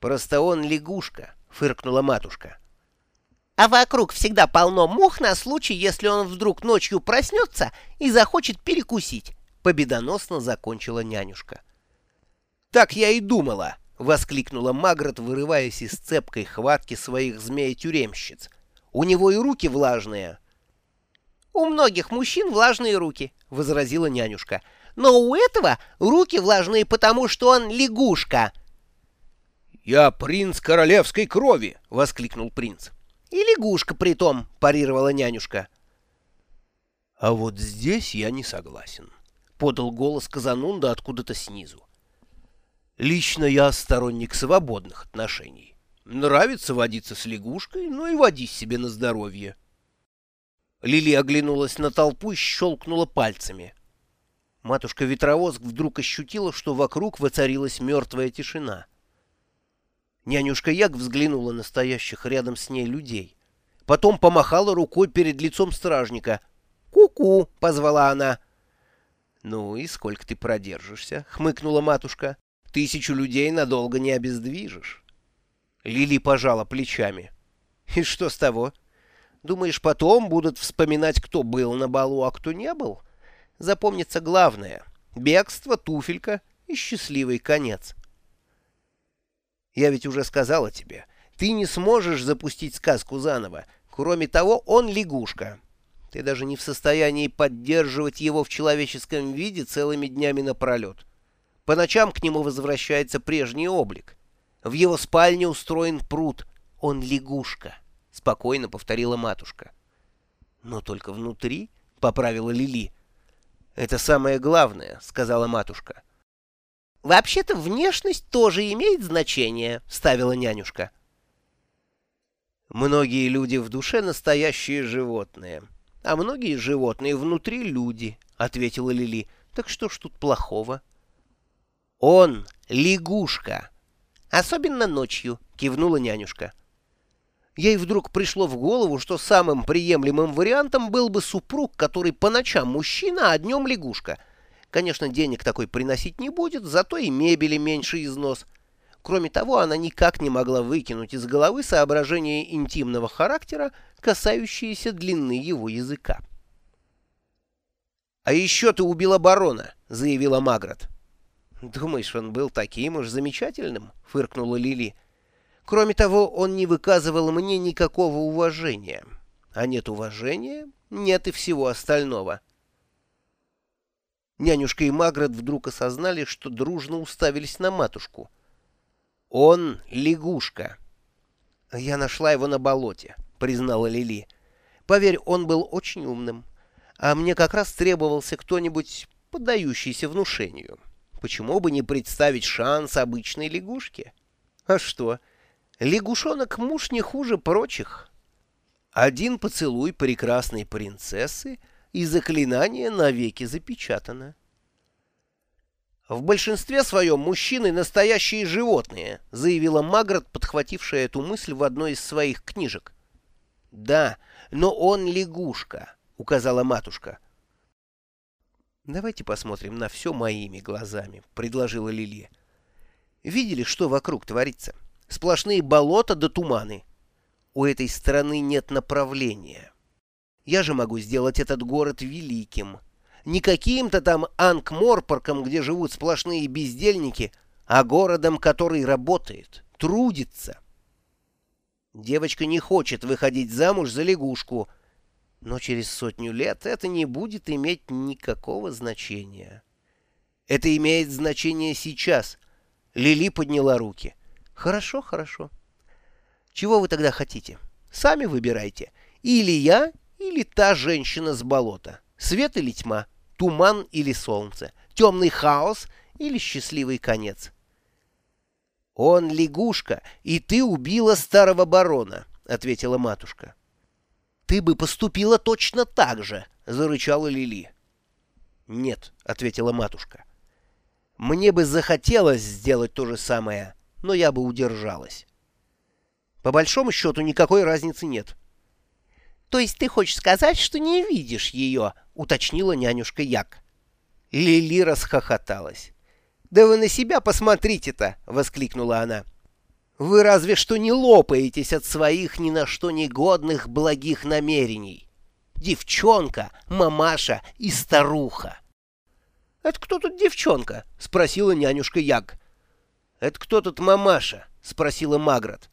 «Просто он лягушка», — фыркнула матушка. А вокруг всегда полно мух на случай, если он вдруг ночью проснется и захочет перекусить. Победоносно закончила нянюшка. «Так я и думала!» — воскликнула Магрот, вырываясь из цепкой хватки своих змей-тюремщиц. «У него и руки влажные!» «У многих мужчин влажные руки», — возразила нянюшка. «Но у этого руки влажные, потому что он лягушка». «Я принц королевской крови!» — воскликнул принц. «И лягушка при том», — парировала нянюшка. «А вот здесь я не согласен», — подал голос Казанунда откуда-то снизу. «Лично я сторонник свободных отношений. Нравится водиться с лягушкой, ну и водись себе на здоровье». Лили оглянулась на толпу и щелкнула пальцами. Матушка-ветровоз вдруг ощутила, что вокруг воцарилась мертвая тишина. Нянюшка Як взглянула на стоящих рядом с ней людей. Потом помахала рукой перед лицом стражника. «Ку-ку!» — позвала она. «Ну и сколько ты продержишься?» — хмыкнула матушка. «Тысячу людей надолго не обездвижишь». Лили пожала плечами. «И что с того? Думаешь, потом будут вспоминать, кто был на балу, а кто не был? Запомнится главное — бегство, туфелька и счастливый конец». Я ведь уже сказала тебе, ты не сможешь запустить сказку заново. Кроме того, он лягушка. Ты даже не в состоянии поддерживать его в человеческом виде целыми днями напролет. По ночам к нему возвращается прежний облик. В его спальне устроен пруд. Он лягушка, — спокойно повторила матушка. Но только внутри, — поправила Лили. Это самое главное, — сказала матушка. «Вообще-то внешность тоже имеет значение», — ставила нянюшка. «Многие люди в душе настоящие животные, а многие животные внутри люди», — ответила Лили. «Так что ж тут плохого?» «Он лягушка!» «Особенно ночью», — кивнула нянюшка. Ей вдруг пришло в голову, что самым приемлемым вариантом был бы супруг, который по ночам мужчина, а днем лягушка — Конечно, денег такой приносить не будет, зато и мебели меньше износ. Кроме того, она никак не могла выкинуть из головы соображения интимного характера, касающиеся длины его языка. «А еще ты убила барона», — заявила Магрот. «Думаешь, он был таким уж замечательным?» — фыркнула Лили. «Кроме того, он не выказывал мне никакого уважения. А нет уважения, нет и всего остального». Нянюшка и Маград вдруг осознали, что дружно уставились на матушку. «Он лягушка». «Я нашла его на болоте», — признала Лили. «Поверь, он был очень умным. А мне как раз требовался кто-нибудь, поддающийся внушению. Почему бы не представить шанс обычной лягушке? А что, лягушонок муж не хуже прочих. Один поцелуй прекрасной принцессы — и заклинание навеки запечатано. «В большинстве своем мужчины настоящие животные», — заявила Магрот, подхватившая эту мысль в одной из своих книжек. «Да, но он лягушка», — указала матушка. «Давайте посмотрим на все моими глазами», — предложила Лилия. «Видели, что вокруг творится? Сплошные болота да туманы. У этой страны нет направления». Я же могу сделать этот город великим. Не каким-то там Анкморпорком, где живут сплошные бездельники, а городом, который работает, трудится. Девочка не хочет выходить замуж за лягушку, но через сотню лет это не будет иметь никакого значения. Это имеет значение сейчас. Лили подняла руки. Хорошо, хорошо. Чего вы тогда хотите? Сами выбирайте. Или я, или та женщина с болота? Свет или тьма? Туман или солнце? Темный хаос или счастливый конец? «Он лягушка, и ты убила старого барона», — ответила матушка. «Ты бы поступила точно так же», — зарычала Лили. «Нет», — ответила матушка. «Мне бы захотелось сделать то же самое, но я бы удержалась». «По большому счету никакой разницы нет. «То есть ты хочешь сказать, что не видишь ее?» — уточнила нянюшка Як. Лили расхохоталась. «Да вы на себя посмотрите-то!» — воскликнула она. Вы разве что не лопаетесь от своих ни на что негодных благих намерений. Девчонка, мамаша и старуха. — Это кто тут девчонка? — спросила нянюшка Яг. — Это кто тут мамаша? — спросила Магрот.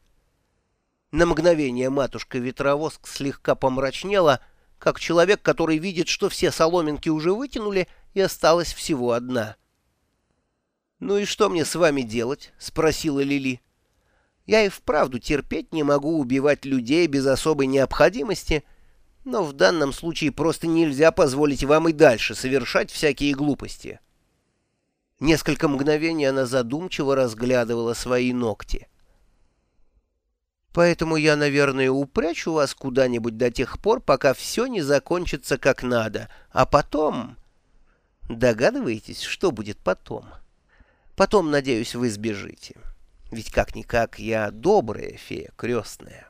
На мгновение матушка-ветровоск слегка помрачнела, как человек, который видит, что все соломинки уже вытянули, и осталась всего одна. «Ну и что мне с вами делать?» — спросила Лили. «Я и вправду терпеть не могу убивать людей без особой необходимости, но в данном случае просто нельзя позволить вам и дальше совершать всякие глупости». Несколько мгновений она задумчиво разглядывала свои ногти. Поэтому я, наверное, упрячу вас куда-нибудь до тех пор, пока все не закончится как надо. А потом... Догадываетесь, что будет потом? Потом, надеюсь, вы сбежите. Ведь как-никак я добрая фея крестная.